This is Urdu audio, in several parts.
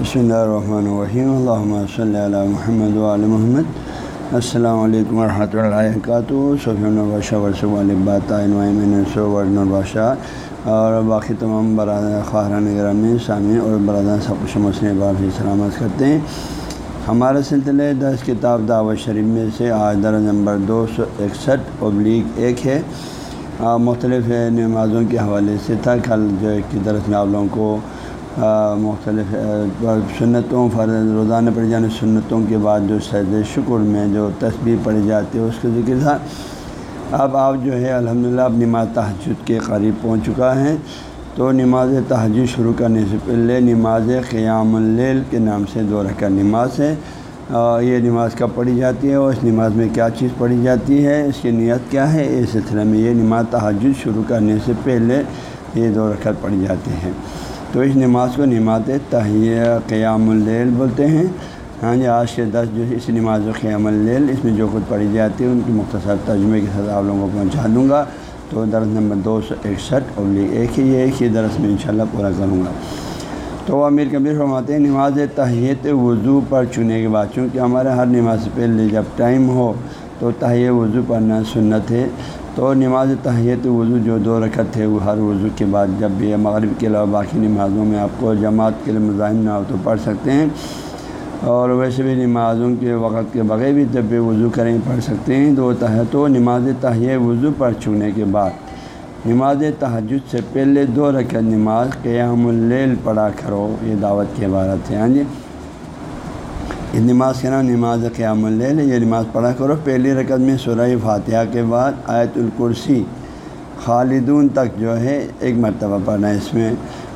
بسم اللہ الرحمن الرحیم اللہ صلی اللہ محمد علیہ محمد السلام علیکم ورحمۃ اللہ وبرکاتہ صفین الباشہ ورثہ البات ورن اور باقی تمام برادر خواہران گرامی سامع اور برادر سب کچھ مسئلہ بار سلامت کرتے ہیں ہمارے سلسلے دس کتاب دعوت شریف میں سے آج در نمبر دو سو اکسٹھ ابلیغ ایک ہے مختلف نمازوں کے حوالے سے. تھا، کل جو ہے کہ درس میں آپ لوگوں کو مختلف سنتوں، فرض روزانہ پڑھی جانے سنتوں کے بعد جو سید شکر میں جو تصویر پڑھی جاتی ہے، اس کا ذکر تھا۔ اب آپ جو ہے، الحمدللہ، اب نماز تحجد کے قریب پہنچ چکا ہے۔ تو نماز تحجد شروع کرنے سے پہلے نماز قیام اللیل کے نام سے دو رکھا نماز ہے۔ یہ نماز کب پڑھی جاتی ہے؟ اور اس نماز میں کیا چیز پڑھی جاتی ہے؟ اس کی نیت کیا ہے؟ اس سلسلے میں یہ نماز تحجد شروع کرنے سے پہلے یہ دو رکعت پڑھی جاتی ہیں۔ تو اس نماز کو نماز تہیہ قیام اللیل بولتے ہیں۔ ہاں جی آج کے دس جو اس نماز و قیام اللیل، اس میں جو خود پڑھی جاتی ہے، ان کی مختصر ترجمے کے ساتھ آپ لوگوں کو پہنچا دوں گا۔ تو درس نمبر دو سو اکسٹھ اور ایک ہی ایک ہی درس میں انشاءاللہ پورا کروں گا۔ تو امیر کبیر فرماتے ہیں، نماز تحیت وضو پر چنے کے بعد، چونکہ ہمارے ہر نماز سے پہلے جب ٹائم ہو، تو تہیہ وضو پڑھنا سنت ہے۔ تو نماز تحیت وضو جو دو رکعت ہے، وہ ہر وضو کے بعد جب بھی مغرب کے علاوہ باقی نمازوں میں آپ کو جماعت کے لیے مزاحم نہ ہو تو پڑھ سکتے ہیں۔ اور ویسے بھی نمازوں کے وقت کے بغیر بھی جب بھی وضو کریں پڑھ سکتے ہیں۔ تو تو نماز تحیہ وضو پر چھونے کے بعد۔ نماز تحجد سے پہلے دو رکعت نماز قیام اللیل پڑھا کرو، یہ دعوت کی عبارت ہے۔ ہاں جی؟ اس نماز کے نام نماز قیام اللیل یہ نماز پڑھا کرو۔ پہلی رکعت میں سورہ فاتحہ کے بعد آیت الکرسی خالدون تک جو ہے ایک مرتبہ پڑھنا ہے اس میں،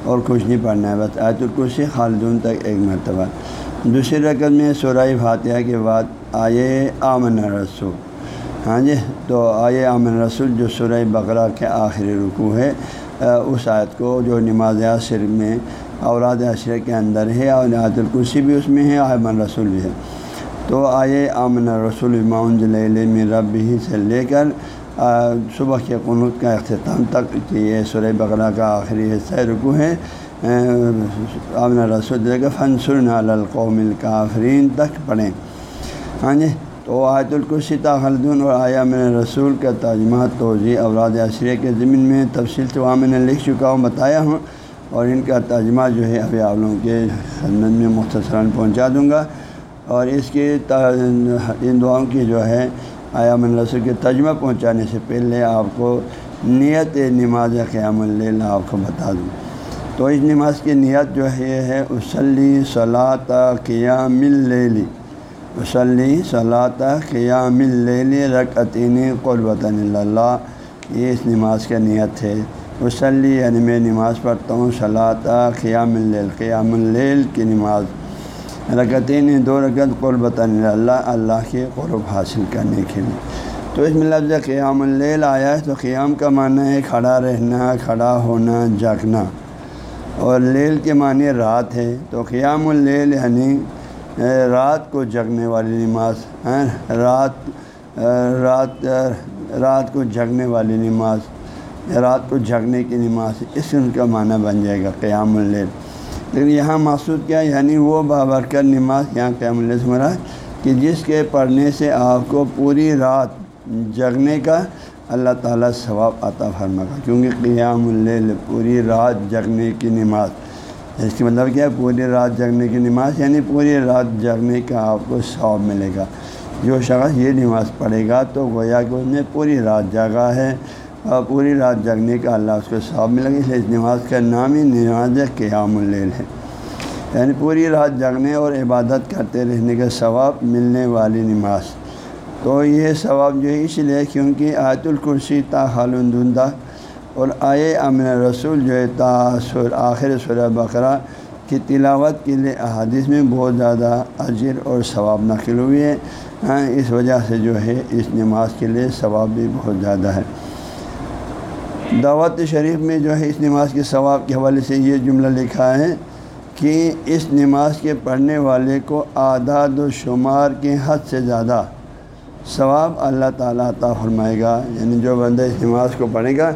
اور کچھ نہیں پڑھنا ہے، بس آیت الکرسی خالدون تک ایک مرتبہ۔ دوسری رکعت میں سورہ فاتحہ کے بعد آئے آمن رسول ہاں جی تو آئے آمن رسول جو سورہ بقرہ کے آخری رکوع ہے اس آیت کو جو نماز صرف میں اوراد عشرے کے اندر ہے اور نہایت الکرسی بھی اس میں ہے آمن رسول بھی ہے۔ تو آئے آمن رسول امام جلیل میں رب ہی سے لے کر صبح کے قنوط کا اختتام تک، کہ یہ سورہ بقرہ کا آخری حصہ رکو ہے۔ آمن رسول لے کر فنسر القوم الکافرین تک پڑھیں۔ ہاں جی تو آیت الکرسی خلدون اور آیا میں رسول کا ترجمہ توضیع اوراد عشرے کے ضمن میں تفصیل سے وہاں میں نے لکھ چکا ہوں، بتایا ہوں۔ اور ان کا ترجمہ جو ہے ابھی آپ لوگوں کے خدمت میں مختصراً پہنچا دوں گا اور اس کے ان دعاؤں کی جو ہے آیا من رسول کے ترجمہ پہنچانے سے پہلے آپ کو نیت نماز قیام اللہ آپ کو بتا دوں۔ تو اس نماز کی نیت جو ہے یہ ہے وسلی صلاح قیام اللیلی وسلی صلاح قیام اللیلی رکعتین قربۃ اللہ یہ اس نماز کا نیت ہے۔ وسلی یعنی میں نماز پڑھتا ہوں صلاح قیام اللیل قیام اللیل کی نماز۔ رکتین دو رکت قربۃ اللہ اللہ کے قرب حاصل کرنے کے لیے۔ تو اس میں لفظ قیام اللیل آیا ہے، تو قیام کا معنی ہے کھڑا رہنا، کھڑا ہونا، جاگنا۔ اور لیل کے معنی رات ہے، تو قیام اللیل یعنی رات کو جگنے والی نماز۔ رات رات رات کو جگنے والی نماز۔ رات کو جھگنے کی نماز، اس ان کا معنی بن جائے گا، قیام اللیل۔ لیکن یہاں محسوس کیا یعنی وہ بابرکر نماز یہاں قیام اللیل سے مرا کہ جس کے پڑھنے سے آپ کو پوری رات جگنے کا اللہ تعالیٰ ثواب عطا فرما گا۔ کیونکہ قیام اللیل، پوری رات جگنے کی نماز۔ اس کی مطلب کیا ہے؟ پوری رات جگنے کی نماز یعنی پوری رات جگنے کا آپ کو ثواب ملے گا۔ جو شخص یہ نماز پڑھے گا تو گویا کہ اس نے پوری رات جگہ ہے۔ پوری رات جگنے کا اللہ اس کو ثواب ملے گا، اس لیے اس نماز کا نام ہی نماز قیام اللیل ہے۔ یعنی پوری رات جگنے اور عبادت کرتے رہنے کا ثواب ملنے والی نماز۔ تو یہ ثواب جو ہے اس لیے کیونکہ آیت الکرسی تا خالندہ اور آئے امن رسول جو ہے سر آخر سورہ بقرہ کی تلاوت کے لیے احادیث میں بہت زیادہ اجر اور ثواب نقل ہوئی ہے۔ ہاں، اس وجہ سے جو ہے اس نماز کے لیے ثواب بھی بہت زیادہ ہے۔ دعوت شریف میں جو ہے اس نماز کے ثواب کے حوالے سے یہ جملہ لکھا ہے کہ اس نماز کے پڑھنے والے کو اعداد و شمار کے حد سے زیادہ ثواب اللہ تعالیٰ عطا فرمائے گا یعنی جو بندہ اس نماز کو پڑھے گا،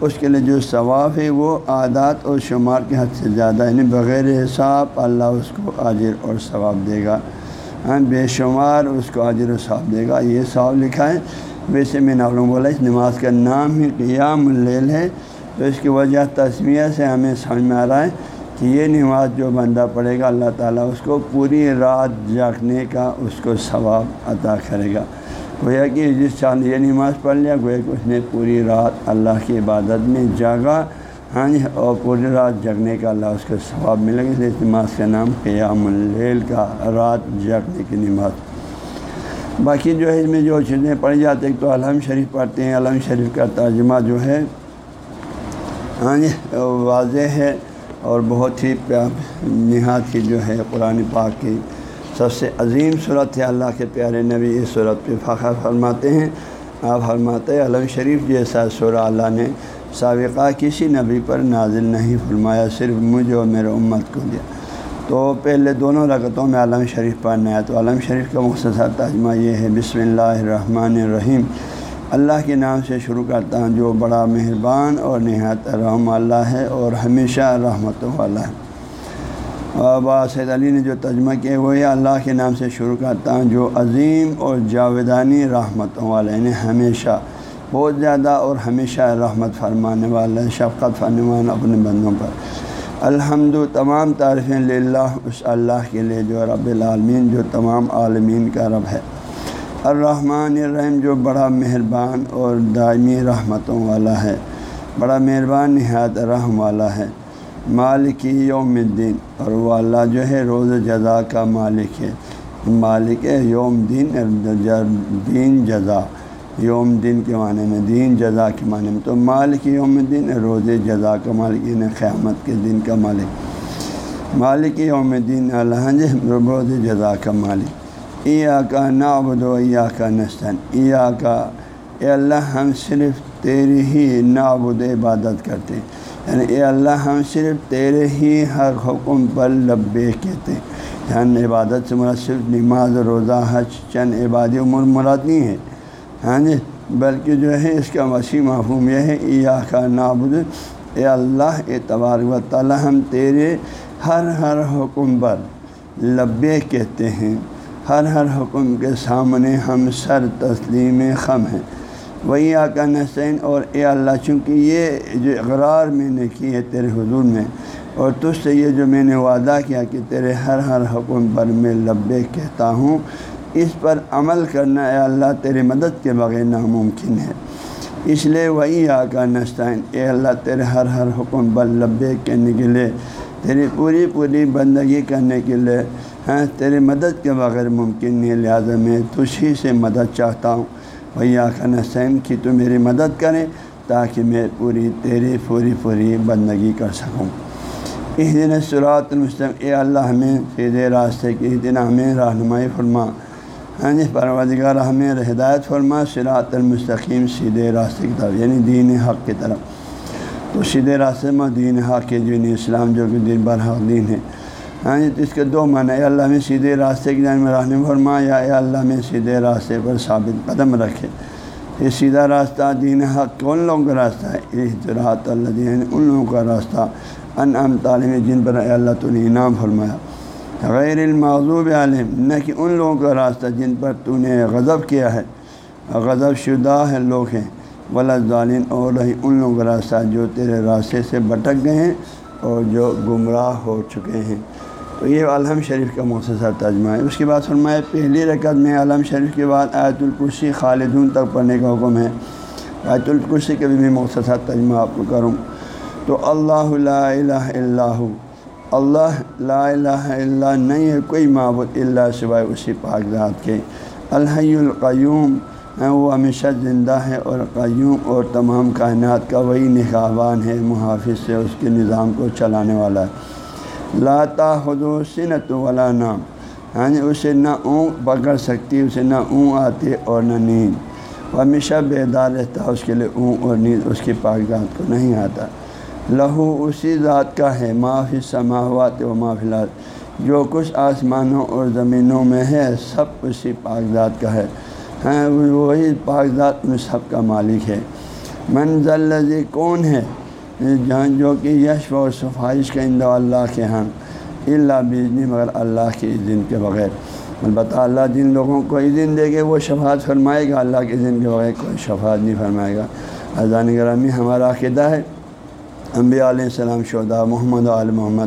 اس کے لیے جو ثواب ہے وہ عادات اور شمار کے حد سے زیادہ یعنی بغیر حساب اللہ اس کو عاجر اور ثواب دے گا۔ ہاں، بے شمار اس کو عاجر و ثواب دے گا، یہ ثواب لکھا ہے۔ ویسے میں نے لوگوں بولا اس نماز کا نام ہی قیام اللیل ہے، تو اس کی وجہ تصویر سے ہمیں سمجھ میں آ رہا ہے کہ یہ نماز جو بندہ پڑھے گا، اللہ تعالیٰ اس کو پوری رات جاگنے کا اس کو ثواب عطا کرے گا۔ گویا کہ جس چاند یہ نماز پڑھ لیا، گویا کہ اس نے پوری رات اللہ کی عبادت میں جاگا ہاں جی اور پوری رات جگنے کا اللہ اس کو ثواب ملے گا۔ اس نماز کا نام قیام اللیل کا، رات جگنے کی نماز۔ باقی جو ہے اس میں جو چیزیں پڑھی جاتی ہیں تو علم شریف پڑھتے ہیں، علم شریف کا ترجمہ جو ہے ہاں جی واضح ہے اور بہت ہی نہاد کی جو ہے قرآن پاک کی سب سے عظیم صورت ہے۔ اللہ کے پیارے نبی اس صورت پہ فخر فرماتے ہیں۔ آپ فرماتے علم شریف جیسا سورہ اللہ نے سابقہ کسی نبی پر نازل نہیں فرمایا، صرف مجھے اور میرے امت کو دیا۔ تو پہلے دونوں رکعتوں میں علم شریف پڑھنا ہے تو علم شریف کا مختصر ترجمہ یہ ہے، بسم اللہ الرحمن الرحیم اللہ کے نام سے شروع کرتا ہوں، جو بڑا مہربان اور نہایت رحم اللہ ہے اور ہمیشہ رحمت والا ہے۔ اور سید علی نے جو ترجمہ کیا وہ یہ اللہ کے نام سے شروع کرتا ہوں، جو عظیم اور جاویدانی رحمتوں والا یعنی ہمیشہ، بہت زیادہ اور ہمیشہ رحمت فرمانے والا ہے، شفقت فرمان اپنے بندوں پر۔ الحمد، تمام تعریفیں اللہ، اس اللہ کے لیے جو رب العالمین، جو تمام عالمین کا رب ہے۔ الرحمن الرحیم جو بڑا مہربان اور دائمی رحمتوں والا ہے، بڑا مہربان، نہایت رحم والا ہے۔ مالک یوم الدین، اور وہ اللہ جو ہے، روز جزا کا مالک ہے۔ مالک یوم دین دین جزا۔ یوم دن کے معنی میں دین، جزا کے معنی میں۔ تو مالک یوم دن روز جزا کا مالک یعنی قیامت کے دن کا مالک۔ مالک یوم دین اللہ روز جزا کا مالک۔ ایا کا نابد و یا کا نسن ایا کا اے اللہ، ہم صرف تیری ہی نابود عبادت کرتے یعنی اے اللہ، ہم صرف تیرے ہی ہر حکم پر لبے کہتے یعنی عبادت سے مراد صرف نماز، روزہ، حج، چند عبادی عمر مراد نہیں ہے ہاں جی بلکہ جو ہے اس کا وسیع معفوم یہ ہے ایا کا نابود اے اللہ اعتبار و تعالیٰ، ہم تیرے ہر ہر حکم پر لبے کہتے ہیں۔ ہر ہر حکم کے سامنے ہم سر تسلیم خم ہیں۔ وہی آقا نسین اور اے اللہ، چونکہ یہ جو اقرار میں نے کی ہے تیرے حضور میں، اور تجھ سے یہ جو میں نے وعدہ کیا کہ تیرے ہر ہر حکم پر میں لبے کہتا ہوں اس پر عمل کرنا اے اللہ تیرے مدد کے بغیر ناممکن ہے۔ اس لیے وہی آقا نسطین اے اللہ تیرے ہر ہر حکم پر لبے کہنے کے لیے تیری پوری پوری بندگی کرنے کے لیے ہاں تیرے مدد کے بغیر ممکن نہیں، لہٰذا میں تجھی سے مدد چاہتا ہوں۔ بھیا خان حسین کی تو میری مدد کریں تاکہ میں پوری تیری پوری پوری بندگی کر سکوں۔ اس دن سرات المسلم اے اللہ ہمیں سیدھے راستے کی دن ہمیں رہنمائی فرما۔ یعنی ہاں جی پروادگار ہمیں ہدایت فرما سرات المستقیم، سیدھے راستے کی طرف یعنی دین حق کی طرف۔ تو سیدھے راستے میں دین حق کے دین اسلام جو کہ دن برحق دین ہے۔ ہاں جی تو اس کے دو معنی، اے اللہ میں سیدھے راستے کی جانب رہنے فرما، یا اے اللہ میں سیدھے راستے پر ثابت قدم رکھے۔ یہ سیدھا راستہ دین حق کون لوگوں کا راستہ ہے احتراط اللہ دین ان لوگوں کا راستہ۔ ان ام تعلیم جن پر اے اللہ تو نے انعام فرمایا۔ غیر المعضوب عالم نہ کہ ان لوگوں کا راستہ جن پر تو نے غضب کیا ہے۔ غضب شدہ ہے لوگ ہیں۔ ولا ظالین اور رہی ان لوگوں کا راستہ جو تیرے راستے سے بٹک گئے ہیں اور جو گمراہ ہو چکے ہیں۔ تو یہ عالم شریف کا مختصر ترجمہ ہے۔ اس کے بعد فرمایا، پہلی رکعت میں عالم شریف کے بعد آیت الکرسی خالدون تک پڑھنے کا حکم ہے۔ آیت الکرسی کے بھی میں مختصر ترجمہ آپ کو کروں۔ تو اللہ لا الہ اللہ اللہ لا الہ اللہ نہیں ہے، کوئی معبود اللہ سوائے اسی پاک ذات کے۔ الحی القیوم وہ ہمیشہ زندہ ہے اور قیوم اور تمام کائنات کا وہی نگاہبان ہے، محافظ سے اس کے نظام کو چلانے والا۔ ہے لاتا حدو سنت والا نام ہاں جی، اسے نہ اونگ پکڑ سکتی، اسے نہ اون آتی اور نہ نیند۔ وہ ہمیشہ بیدار رہتا، اس کے لیے اون اور نیند اس کی ذات کو نہیں آتا۔ لہو اسی ذات کا ہے معافی سماوات و معافلات جو کچھ آسمانوں اور زمینوں میں ہے، سب اسی ذات کا ہے۔ ہاں وہی ذات میں سب کا مالک ہے۔ منزل کون ہے؟ جہاں جو کہ یش و سفارش کا اندو اللہ کے ہاں اللہ بجنی، مگر اللہ کے عزن کے بغیر۔ البتہ اللہ، جن لوگوں کو عزن دے گے وہ شفاعت فرمائے گا، اللہ کے عزن کے بغیر کوئی شفاعت نہیں فرمائے گا۔ اذان گرامی ہمارا عقیدہ ہے۔ انبیاء علیہ السلام شہدا محمد عال محمد،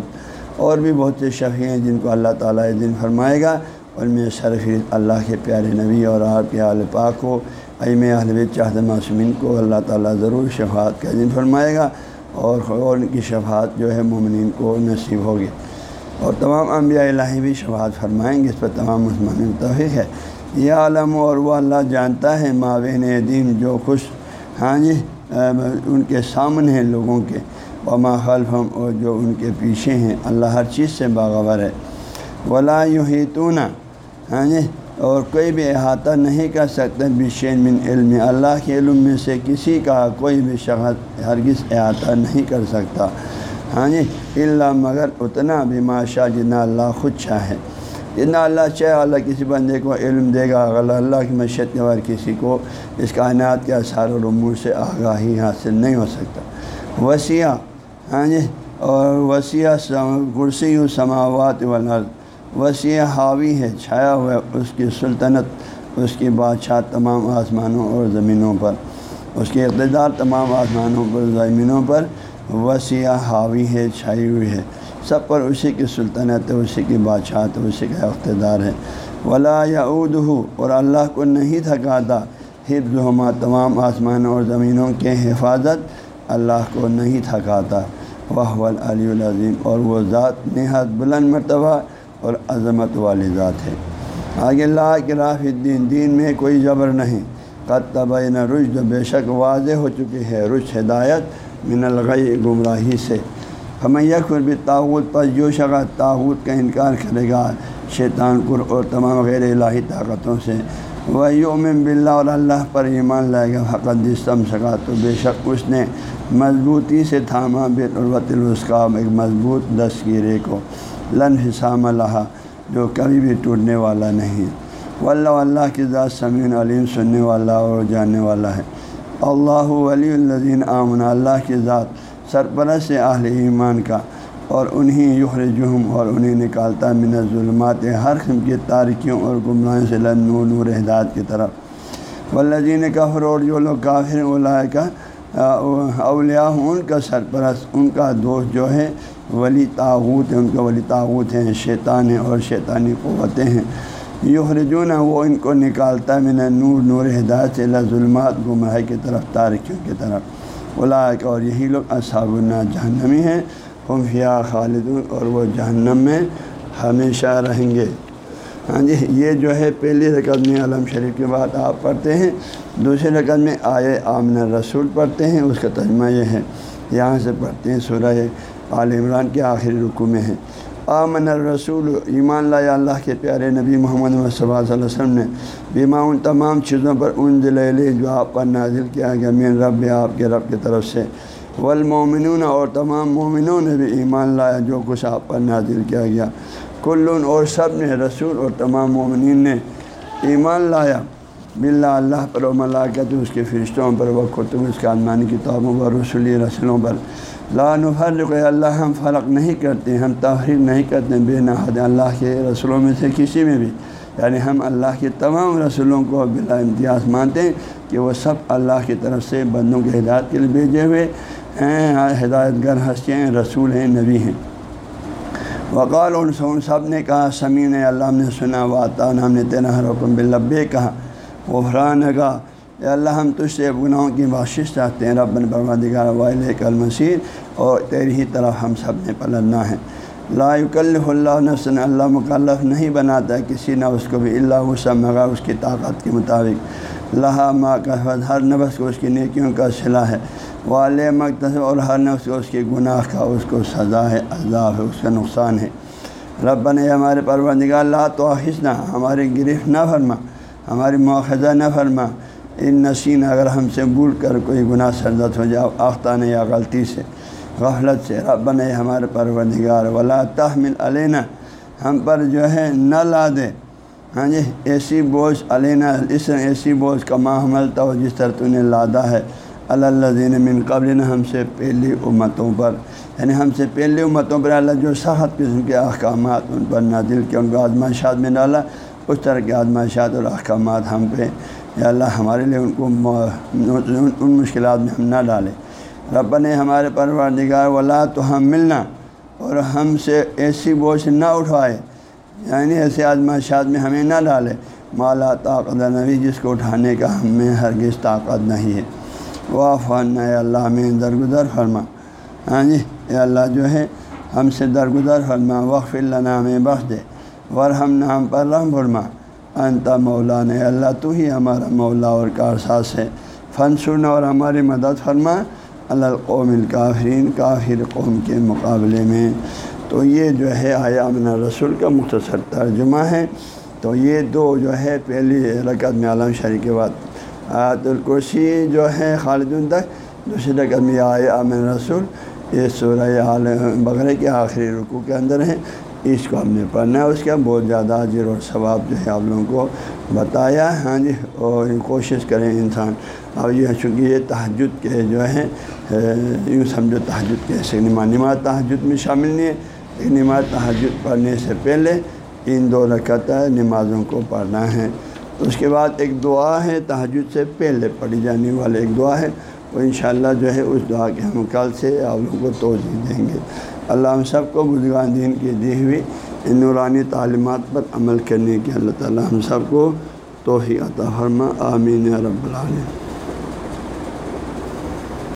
اور بھی بہت سے شفیع ہیں جن کو اللہ تعالیٰ دن فرمائے گا۔ اور میں شرف اللہ کے پیارے نبی اور آپ کے عال پاک کو ایم اہل چاہد معصومین کو اللہ تعالیٰ ضرور شفاعت کا دن فرمائے گا۔ اور ان کی شفاعت جو ہے مومنین کو نصیب ہوگی۔ اور تمام انبیاء الہی بھی شفاعت فرمائیں گے۔ اس پر تمام مسلمان توفیق ہے۔ یہ عالم اور وہ اللہ جانتا ہے مابین دین جو خوش۔ ہاں جی۔ ان کے سامنے ہیں لوگوں کے۔ وما خلفم اور جو ان کے پیچھے ہیں۔ اللہ ہر چیز سے باغور ہے۔ ولا یحیطون ہاں جی اور کوئی بھی احاطہ نہیں کر سکتا بشین من علم۔ اللہ کے علم میں سے کسی کا کوئی بھی شخص ہرگز احاطہ نہیں کر سکتا۔ ہاں جی اللہ مگر اتنا بھی ماشاء جتنا اللہ خود چاہے۔ جتنا اللہ چاہے، اللہ کسی بندے کو علم دے گا، اگر اللہ کی مشیت کے بعد کسی کو اس کائنات کے اثار و امور سے آگاہی حاصل نہیں ہو سکتا۔ وسیع ہاں جی اور وسیع کرسی و سماوات والارض۔ وسیع حاوی ہے، چھایا ہوا ہے اس کی سلطنت، اس کی بادشاہ تمام آسمانوں اور زمینوں پر۔ اس کے اقتدار تمام آسمانوں پر، زمینوں پر وسیع حاوی ہے، چھائی ہوئی ہے۔ سب پر اسی کی سلطنت ہے، اسی کی بادشاہت اسی کا اقتدار ہے۔ ولا یعود اور اللہ کو نہیں تھکاتا۔ حفظ ہما تمام آسمانوں اور زمینوں کے حفاظت اللہ کو نہیں تھکاتا۔ وہ علی العظیم اور وہ ذات نہایت بلند مرتبہ اور عظمت والی ذات ہے۔ آگے اللہ کے الدین، دین میں کوئی جبر نہیں۔ قد رشد بے شک واضح ہو چکی ہے۔ رش ہدایت من الغی گمراہی سے۔ ہمیں یکر بھی تعوت پر جو شخص تعوت کا انکار کرے گا شیطان پر اور تمام غیر الہی طاقتوں سے۔ وہ یوم بلّہ اور اللہ پر ایمان لائے گا۔ حقت جسم سکا تو بے شک اس نے مضبوطی سے تھاما۔ بالعروت الوسقام ایک مضبوط دستگیرے کو۔ لن حسام اللہ جو کبھی بھی ٹوٹنے والا نہیں۔ واللہ اللہ کی ذات سمین علیم، سننے والا اور جاننے والا ہے۔ اللہ ولی الزین آمن اللہ کی ذات سرپرست اہل ایمان کا، اور انہیں یخر جہم اور انہیں نکالتا من ظلمات ہر قسم کی تارکیوں اور گمراہوں سے نور نور ہدایت کی طرف۔ والذین کا اور جو لوگ کافر اولا کا اولیاء ان کا سرپرست، ان کا دوست جو ہے، ولی تعوت ہے ان کا ولی تعوت ہیں، شیطان ہیں اور شیطانی قوتیں ہیں۔ یخرجون، وہ ان کو نکالتا من نور نور ہدایت سے ظلمات گمراہ کی طرف تارکیوں کی طرف۔ اولاق اور یہی لوگ اصحاب النا جہنمی ہیں۔ فیا خالد اور وہ جہنم میں ہمیشہ رہیں گے۔ ہاں جی یہ جو ہے پہلی رقم میں علم شریف کے بعد آپ پڑھتے ہیں۔ دوسری رقم میں آئے آمن رسول پڑھتے ہیں، اس کا ترجمہ یہ ہے۔ یہاں سے پڑھتے ہیں سورہ عال عمران کے آخری رقو میں ہے۔ آمن الرسول، ایمان لا اللہ کے پیارے نبی محمد صلی اللہ علیہ وسلم نے بیما ان تمام چیزوں پر ان دلیل جو آپ پر نازل کیا گیا مین رب، آپ کے رب کی طرف سے۔ والمومنون اور تمام مومنوں نے بھی ایمان لایا جو کچھ آپ پر نازل کیا گیا۔ کلن اور سب نے، رسول اور تمام مومنین نے ایمان لایا بلّہ اللہ پر و ملاقت اس کے فرشتوں پر وہ خطب اس کے آسمانی کتابوں پر، رسولی رسلوں پر۔ لا نفرق اللہ، ہم فرق نہیں کرتے، ہم تحریر نہیں کرتے، بے نہاد، اللہ کے رسولوں میں سے کسی میں بھی۔ یعنی ہم اللہ کے تمام رسولوں کو بلا امتیاز مانتے ہیں کہ وہ سب اللہ کی طرف سے بندوں کے ہدایت کے لیے بھیجے ہوئے ہیں ہدایت گر ہیں، رسول ہیں، نبی ہیں۔ وقال سون سب نے کہا، سمین اللہ نے سنا واطان ہم نے تیرا حکم بلب کہا غفران کا اے اللہ ہم تجھ سے گناہوں کی بخشش چاہتے ہیں، رب پروادگار وائل کل اور تیری ہی طرف ہم سب نے پلنا ہے۔ لا یکلف اللہ نسن اللہ مکلف نہیں بناتا کسی نہ اس کو بھی اللہ وسم مگا اس کی طاقت کے مطابق۔ لہا ما کا ہر نفس کو اس کی نیکیوں کا صلاح ہے۔ والے مقتص اور ہر نفس کو اس کے گناہ کا، اس کو سزا ہے، عذاب ہے، اس کا نقصان ہے۔ رب نے ہمارے پروردگار، لا تو نہ ہماری گرفت نہ فرما، ہماری مواخذہ نہ فرما۔ ان نسین اگر ہم سے بھول کر کوئی گناہ سرزت ہو جائے آختہ یا غلطی سے، غفلت سے، رب نے ہمارے پروردگار، ولا تحمل علینا، ہم پر جو ہے نہ لا دے۔ ہاں جی ایسی بوجھ علینا، اس ایسی بوجھ کا ماں حملتا ہو جس طرح تو نے لادا ہے۔ اللہ دین من قبل ہم سے پہلی امتوں پر۔ یعنی ہم سے پہلی امتوں پر اللہ جو سخت قسم کے احکامات ان پر نادل کے ان کو آزمائشات میں ڈالا، اس طرح کے آزمائشات اور احکامات ہم پہ یا اللہ ہمارے لیے ان کو ان مشکلات میں ہم نہ ڈالیں۔ رب نے ہمارے پروردگار، ولا تو ہم ملنا اور ہم سے ایسی بوجھ نہ اٹھوائے یعنی ایسے آزمائشات میں ہمیں نہ ڈالے۔ مالا طاقت نبی جس کو اٹھانے کا ہم میں ہرگز طاقت نہیں ہے۔ وہ فن اللہ میں درگزر فرما۔ ہاں جی اے اللہ جو ہے، ہم سے درگزر فرما۔ وقف اللہ ہمیں بخش دے۔ ور ہم نام پر رحم فرما۔ انتا مولا نے اللہ، تو ہی ہمارا مولا اور کارساز ہے۔ فن سن اور ہماری مدد فرما۔ القوم الکافرین، کافر قوم کے مقابلے میں۔ تو یہ جو ہے آیامن رسول کا مختصر ترجمہ ہے۔ تو یہ دو جو ہے پہلی رکعت میں عالم شریف کے بعد۔ آیت الکرسی جو ہے خالد تک۔ دوسری رکعت میں آیا امن رسول۔ یہ سورہ عال بغرے کے آخری رکوع کے اندر ہیں اس کو ہم نے پڑھنا ہے، اس کا بہت زیادہ عجر اور ثواب جو ہے آپ لوگوں کو بتایا ہاں جی اور کوشش کریں انسان۔ اب یہ چونکہ یہ تحجد کے جو ہے یوں سمجھو تحجد کے نماز نماز تحجد میں شامل نہیں ہے۔ نماز تحجد پڑھنے سے پہلے ان دو رکعت نمازوں کو پڑھنا ہے۔ اس کے بعد ایک دعا ہے تحجد سے پہلے پڑھی جانے والے ایک دعا ہے۔ وہ انشاءاللہ جو ہے، اس دعا کے ہم کل سے آپ لوگوں کو توجہ دیں گے۔ اللہ ہم سب کو بزرگان دین کی دی ہوئی نورانی تعلیمات پر عمل کرنے کی اللہ تعالیٰ ہم سب کو توحیع عطا فرما، آمین رب العالمین۔